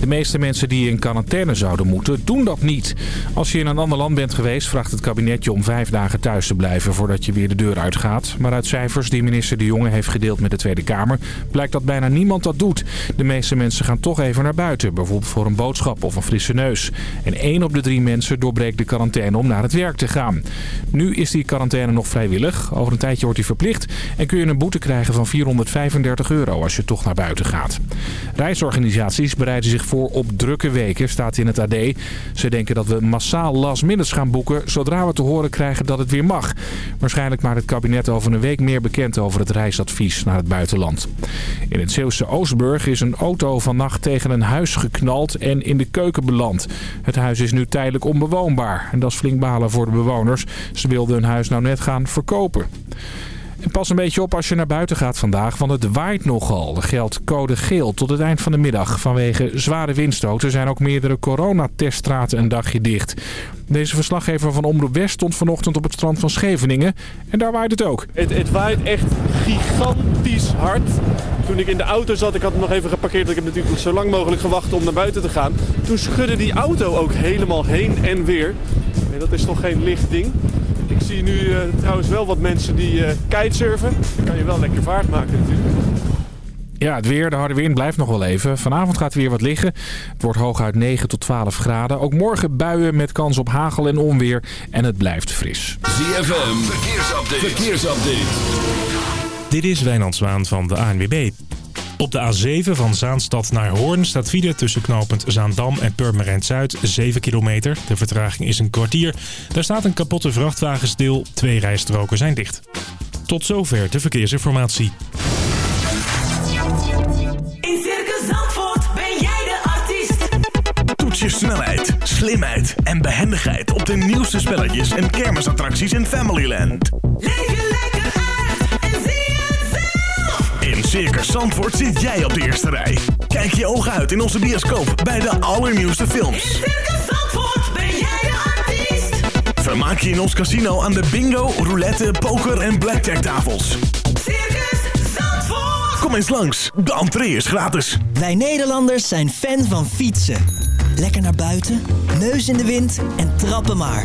De meeste mensen die in quarantaine zouden moeten, doen dat niet. Als je in een ander land bent geweest, vraagt het kabinet je om vijf dagen thuis te blijven voordat je weer de deur uitgaat. Maar uit cijfers die minister De Jonge heeft gedeeld met de Tweede Kamer, blijkt dat bijna niemand dat doet. De meeste mensen gaan toch even naar buiten, bijvoorbeeld voor een boodschap of een frisse neus. En één op de drie mensen doorbreekt de quarantaine om naar het werk te gaan. Nu is die quarantaine nog vrijwillig. Over een tijdje wordt die verplicht en kun je een boete krijgen van 435 euro als je toch naar buiten gaat. Reisorganisaties bereiden zich voor op drukke weken, staat in het AD. Ze denken dat we massaal last minutes gaan boeken zodra we te horen krijgen dat het weer mag. Waarschijnlijk maakt het kabinet over een week meer bekend over het reisadvies naar het buitenland. In het Zeeuwse Oostburg is een auto vannacht tegen een huis geknald en in de keuken beland. Het huis is nu tijdelijk onbewoonbaar en dat is flink balen voor de bewoners. Ze wilden hun huis nou net gaan verkopen. En pas een beetje op als je naar buiten gaat vandaag, want het waait nogal. Er geldt code geel tot het eind van de middag. Vanwege zware windstoten zijn ook meerdere coronateststraten een dagje dicht. Deze verslaggever van Omroep West stond vanochtend op het strand van Scheveningen. En daar waait het ook. Het, het waait echt gigantisch hard. Toen ik in de auto zat, ik had hem nog even geparkeerd. Ik heb natuurlijk zo lang mogelijk gewacht om naar buiten te gaan. Toen schudde die auto ook helemaal heen en weer. Nee, dat is toch geen licht ding. Ik zie nu uh, trouwens wel wat mensen die uh, kitesurfen. Dan kan je wel lekker vaart maken natuurlijk. Ja, het weer, de harde wind blijft nog wel even. Vanavond gaat er weer wat liggen. Het wordt hooguit 9 tot 12 graden. Ook morgen buien met kans op hagel en onweer. En het blijft fris. ZFM, verkeersupdate. verkeersupdate. Dit is Wijnand Zwaan van de ANWB. Op de A7 van Zaanstad naar Hoorn staat file tussen knooppunt Zaandam en Purmerend Zuid 7 kilometer. De vertraging is een kwartier. Daar staat een kapotte vrachtwagen stil. Twee rijstroken zijn dicht. Tot zover de verkeersinformatie. In Circus Zandvoort ben jij de artiest. Toets je snelheid, slimheid en behendigheid op de nieuwste spelletjes en kermisattracties in Familyland. Circus Zandvoort zit jij op de eerste rij. Kijk je ogen uit in onze bioscoop bij de allernieuwste In films. Circus Zandvoort ben jij de artiest. Vermaak je in ons casino aan de bingo, roulette, poker en blackjack tafels. Circus Zandvoort. Kom eens langs, de entree is gratis. Wij Nederlanders zijn fan van fietsen. Lekker naar buiten, neus in de wind en trappen maar.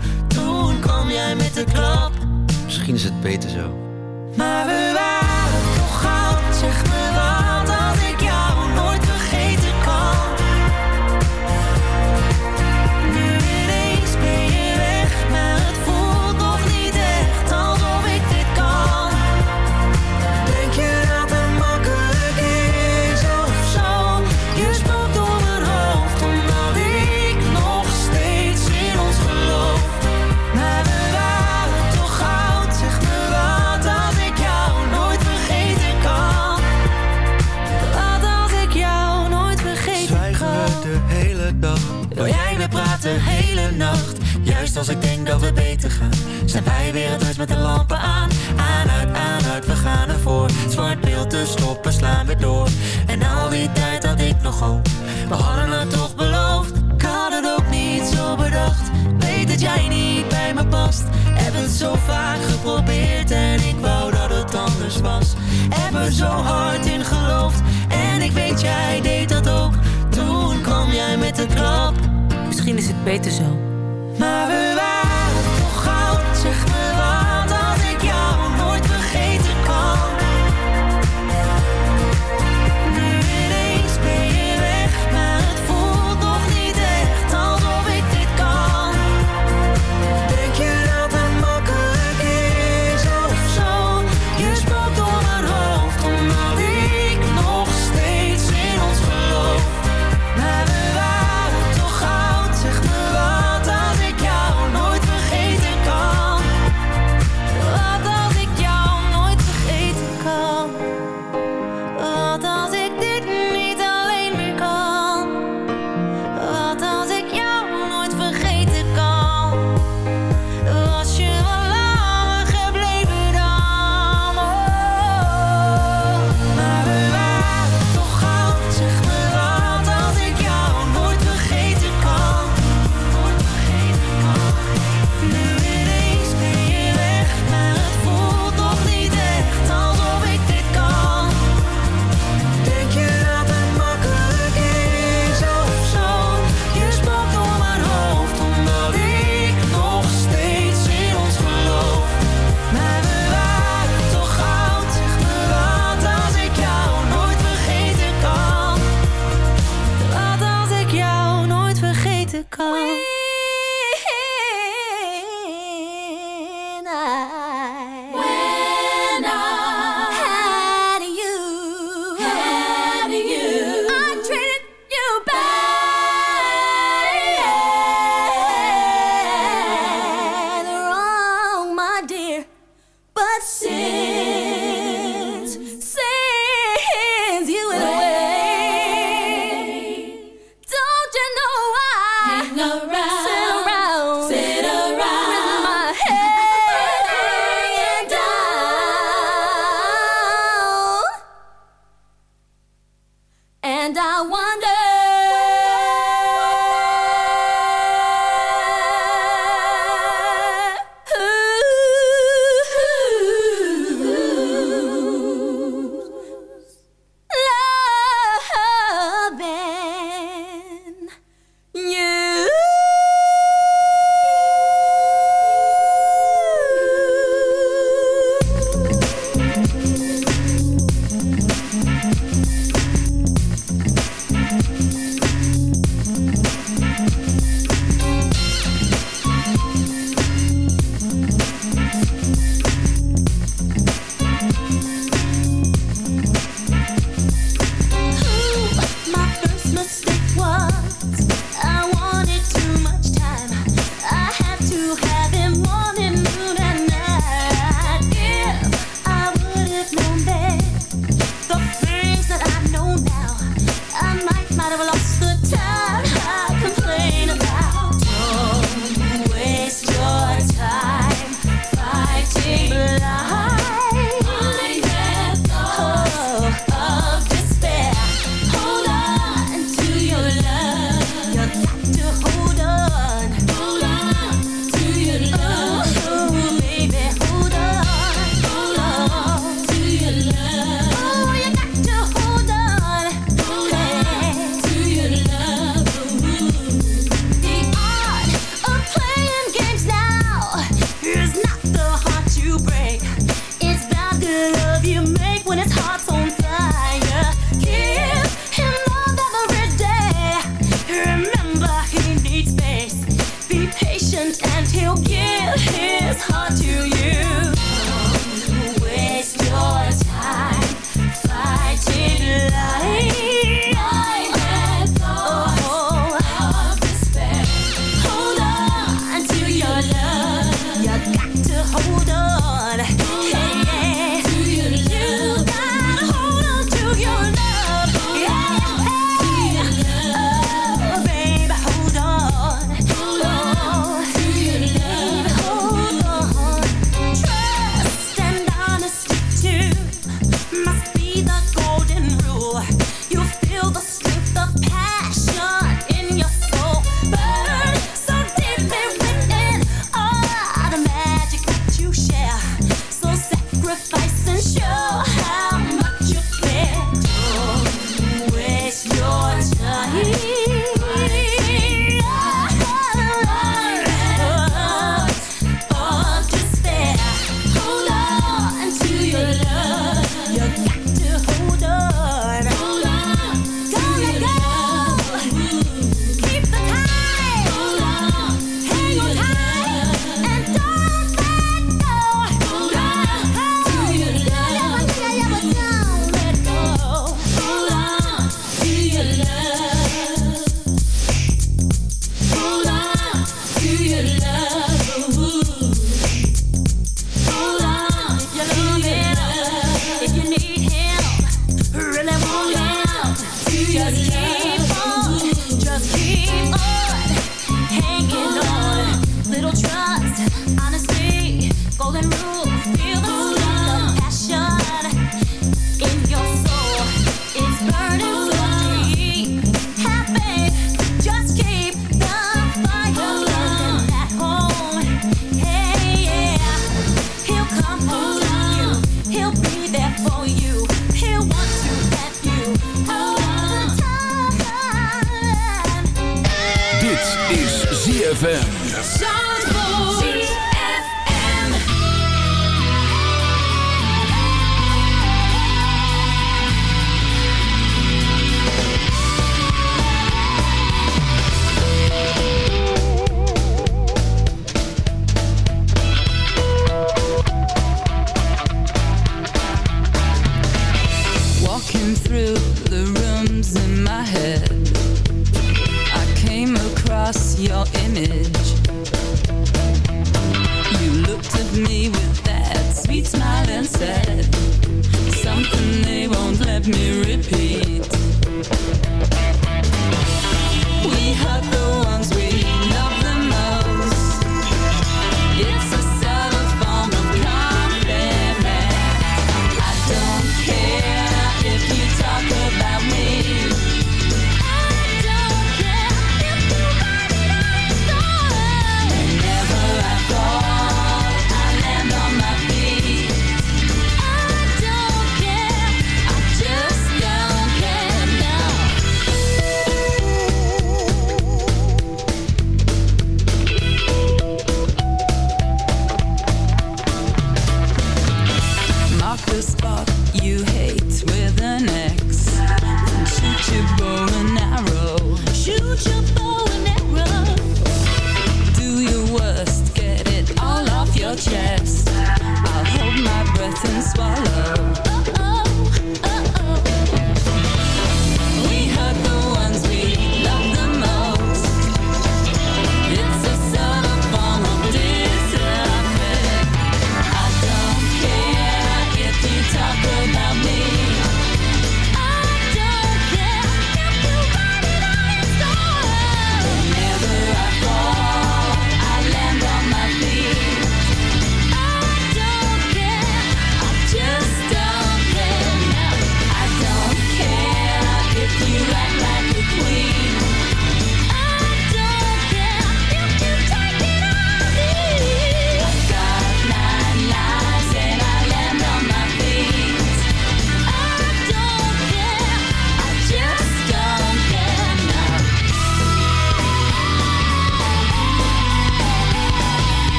met de klap. Misschien is het beter zo. Maar we waren toch goud, zeg me maar.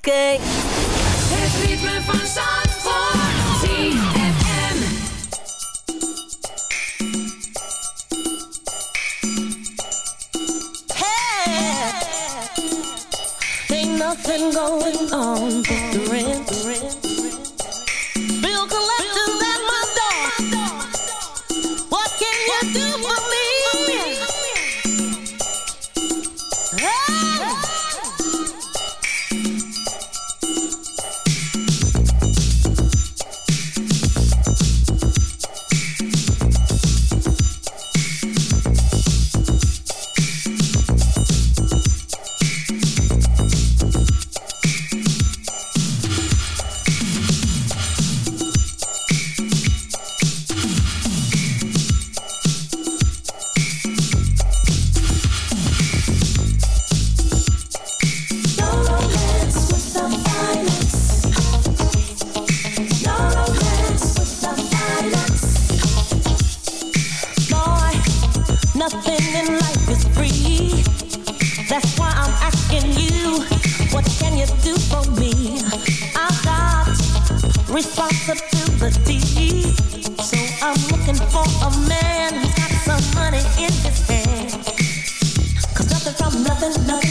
oké. Okay. Het ritme van Zandvoort. free. That's why I'm asking you, what can you do for me? I've got responsibility, so I'm looking for a man who's got some money in his from nothing, nothing.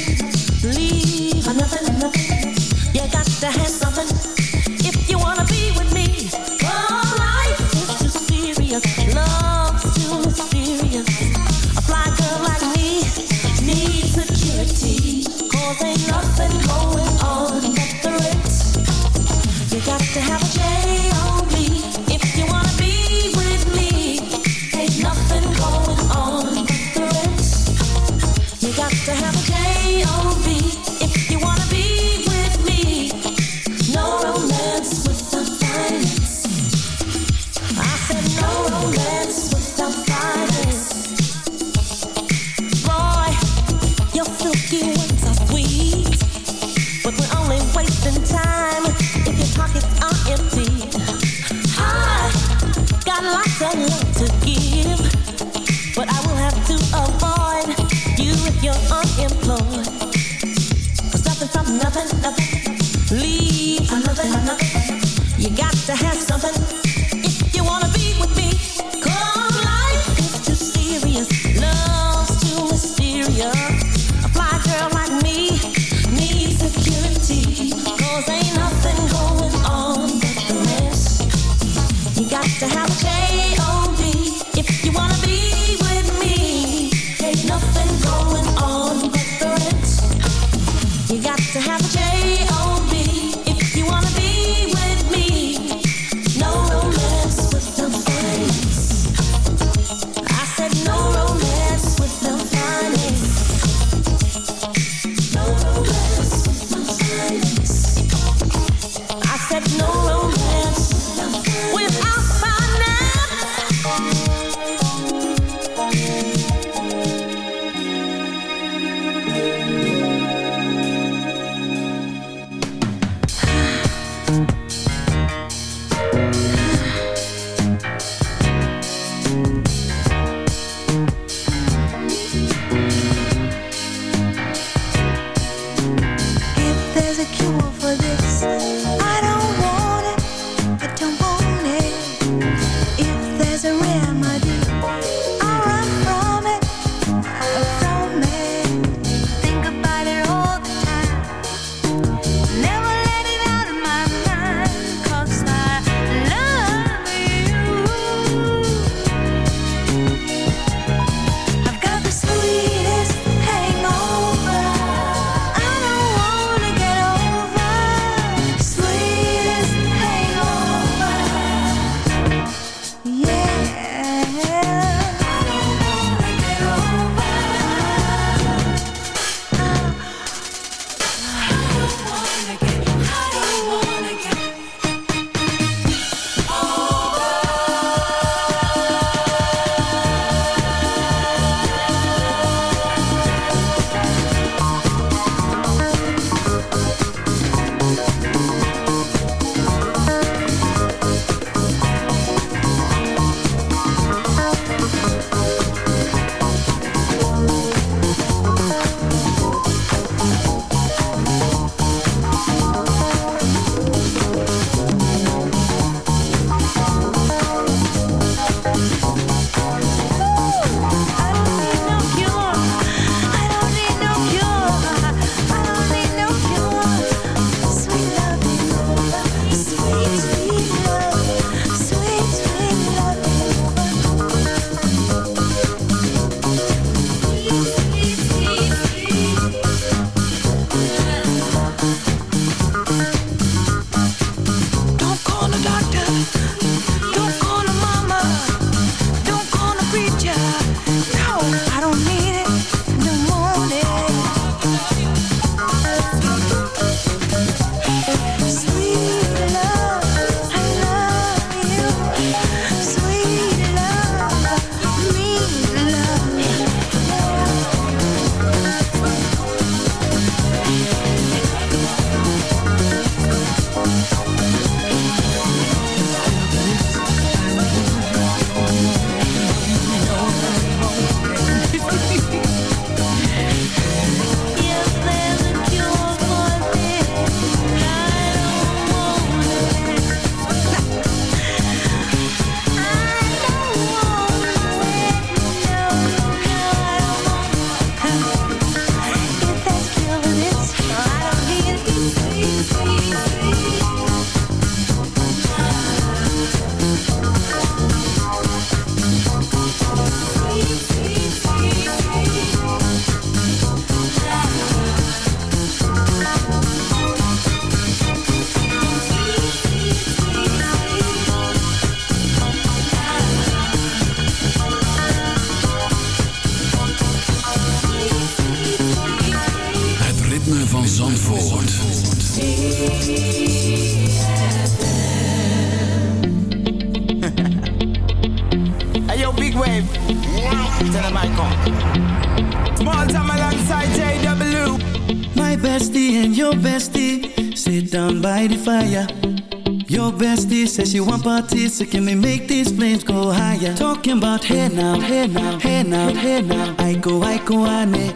The fire. Your bestie says she want parties, so can we make these flames go higher? Talking about hey now, hey now, hey now, hey now. I go, I go, ane.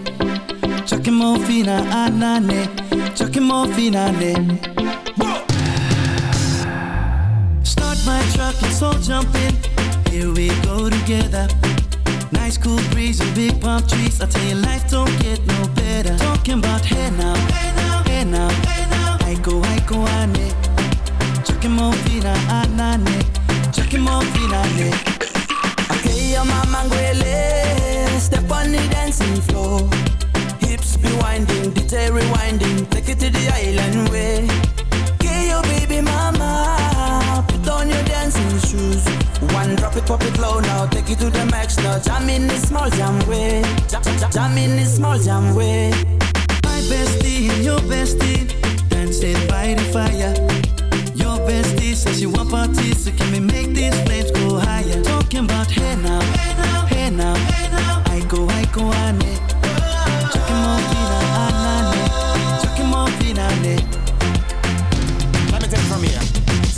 Chucking more fina, anane. Chucking more fina, ane. Start my truck, let's all jump in. Here we go together. Nice cool breeze and big palm trees. I tell you, life don't get no better. Talking about hey now, hey now, hey now, hey now. I go, ane. Chucking more fina, anane. Chucking more fina. Okay, your mama ngwele. Step on the dancing floor. Hips be winding, detail rewinding. Take it to the island way. Your baby mama Put on your dancing shoes. One drop it, pop it low now. Take it to the max now. Jam in the small jam way. Jam, jam, jam in the small jam way. My bestie your bestie dancing by the fire. Your bestie says she want parties, so can we make these flames go higher? Talking about hey now, hey now, hey now, hey now. I go, I go, ane. Chucking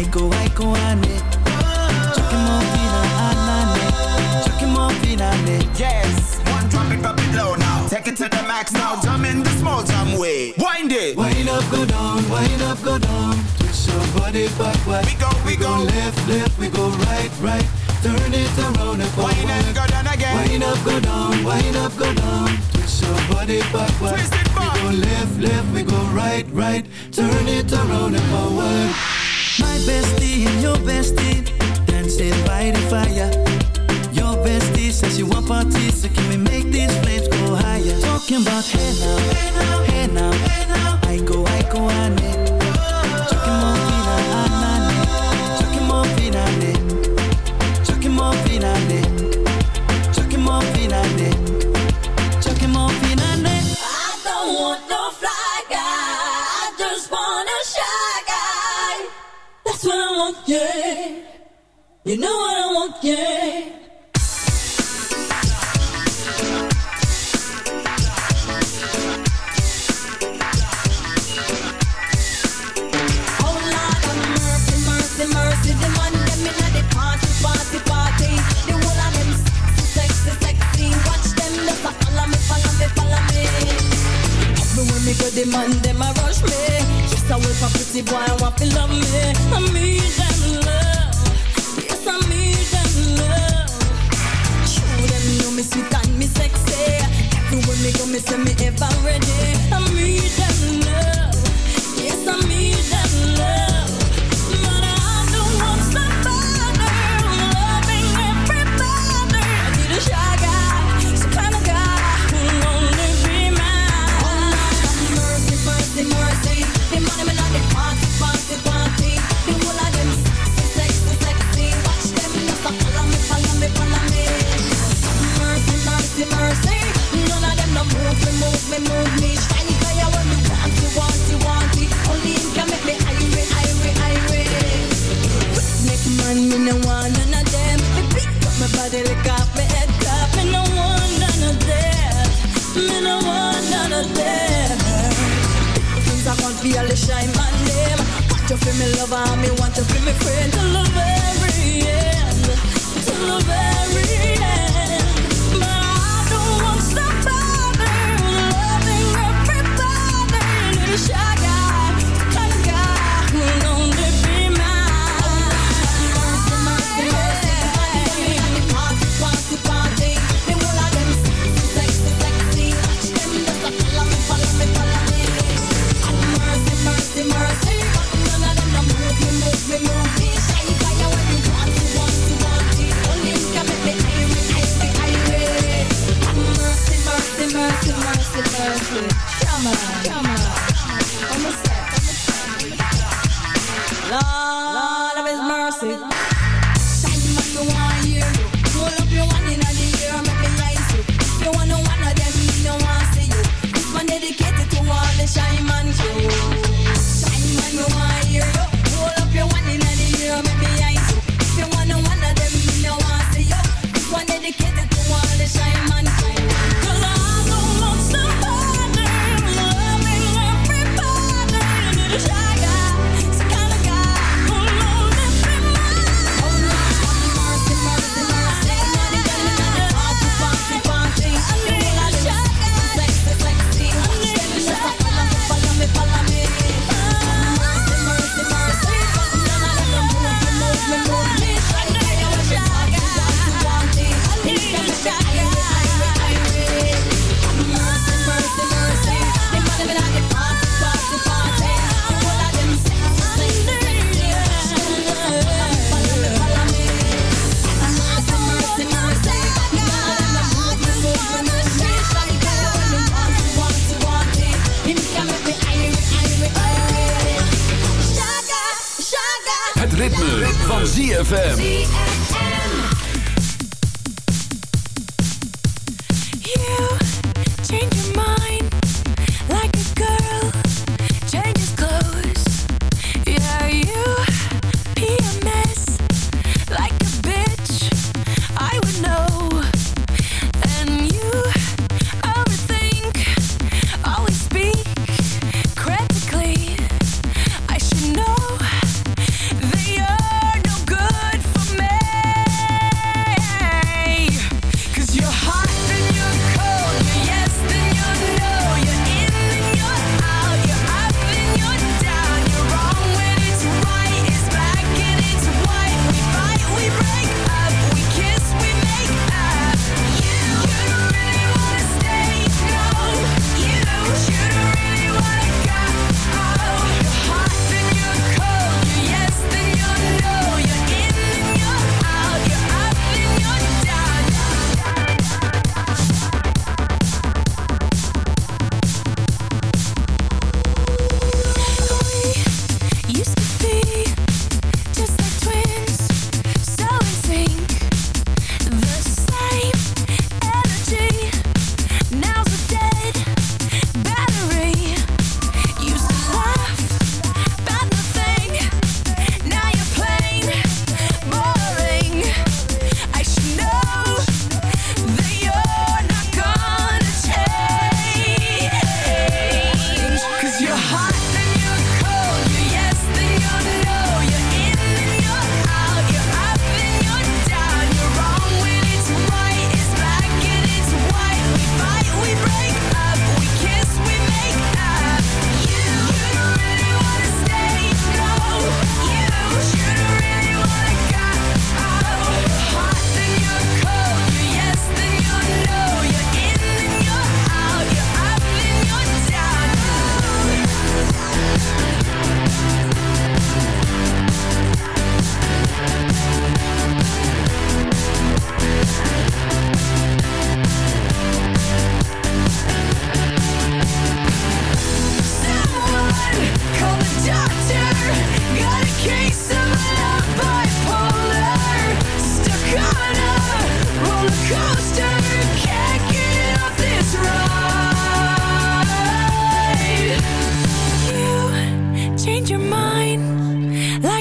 I go, I go, ane. Chucking more fina, anane. Chucking more fina, ane. Yes, one drop it, drop it low now Take it to the max now, jump in the small jam way Wind it Wind up, go down, wind up, go down. Twist your body backward. We go, we go. left, left, we go right, right. Turn it around and forward. Wind and go down again Wind up, go down, wind up, go down. Twist your body backward. Twist it back. We go left, left, we go right, right. Turn it around and forward. My bestie and your bestie dancing by the fire. Your bestie says she want parties, so can we make these flames go higher? Talking about hey now, hey now, hey now, hey now. I go, I go, ane. Chucking yeah. You know what I want, yeah. Me, go, the man them a rush me. Just a wait for pretty boy, I want to love me. I them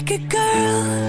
like a girl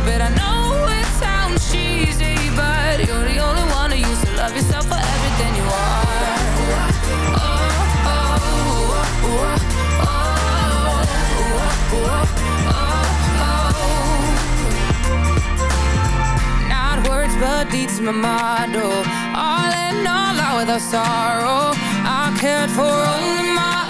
A bit, I know it sounds cheesy, but you're the only one who used to love yourself for everything you are. Oh, oh, oh, oh, Not words, but deeds, my motto. All in all, out without sorrow. I cared for only my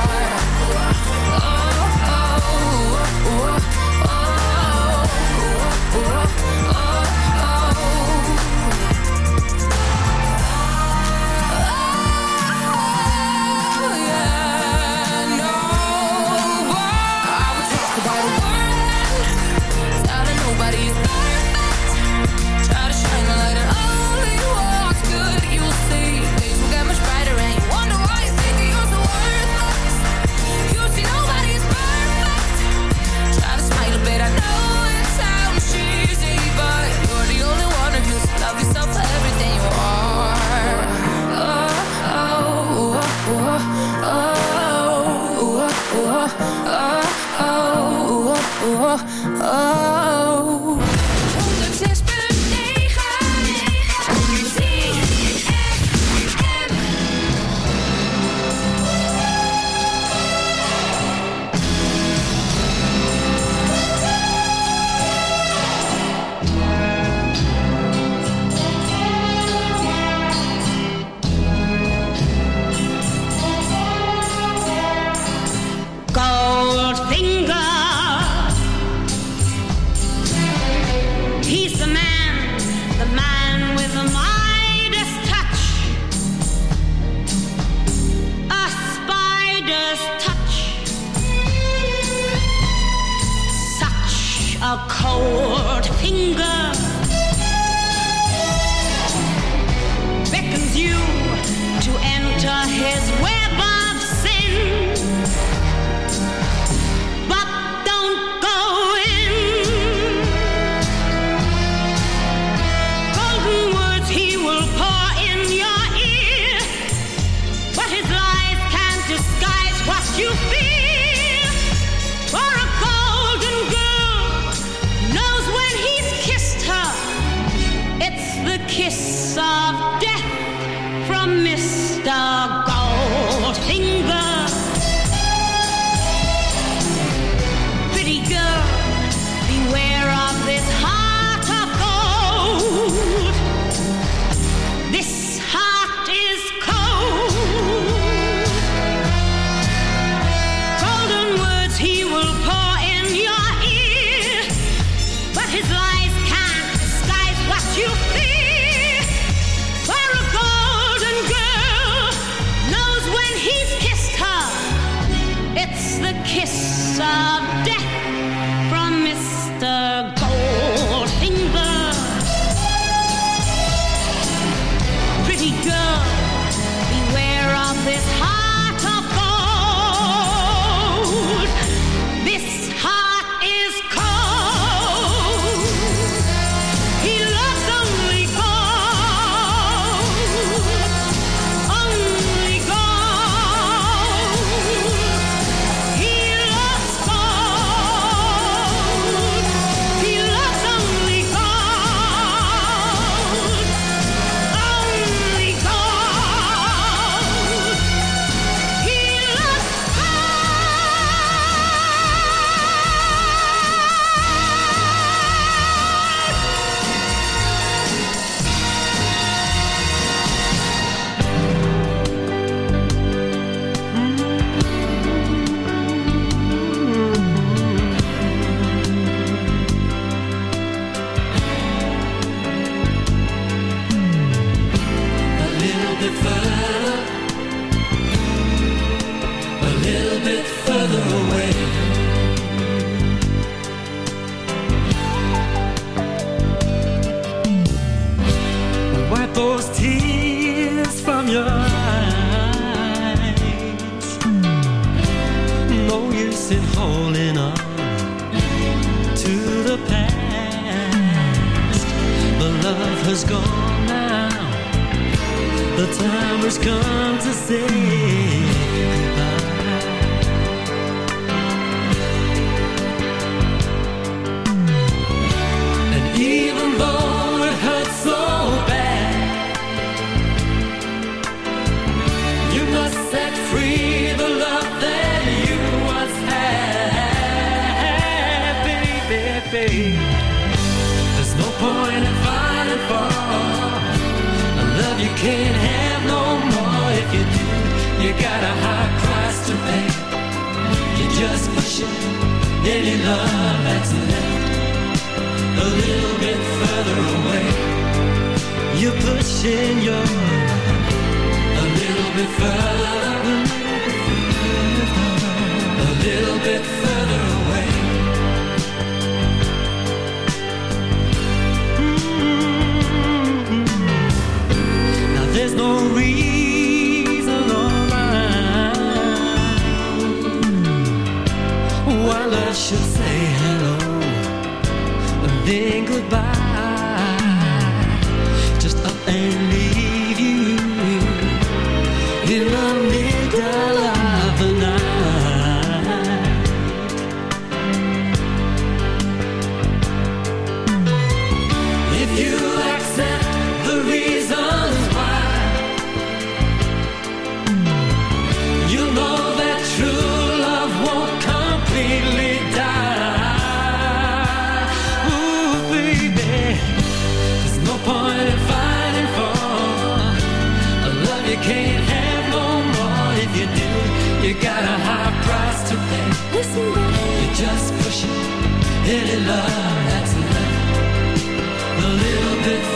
Oh, oh. Come to say goodbye. And even though it hurts so bad, you must set free the love that you once had, baby. There's no point in fighting for a love you can't you got a high price to pay. You just push it, any love that's left a little bit further away. You're pushing your a little bit further, a little bit further away. Mm-hmm. Now there's no reason then goodbye. Just up and leave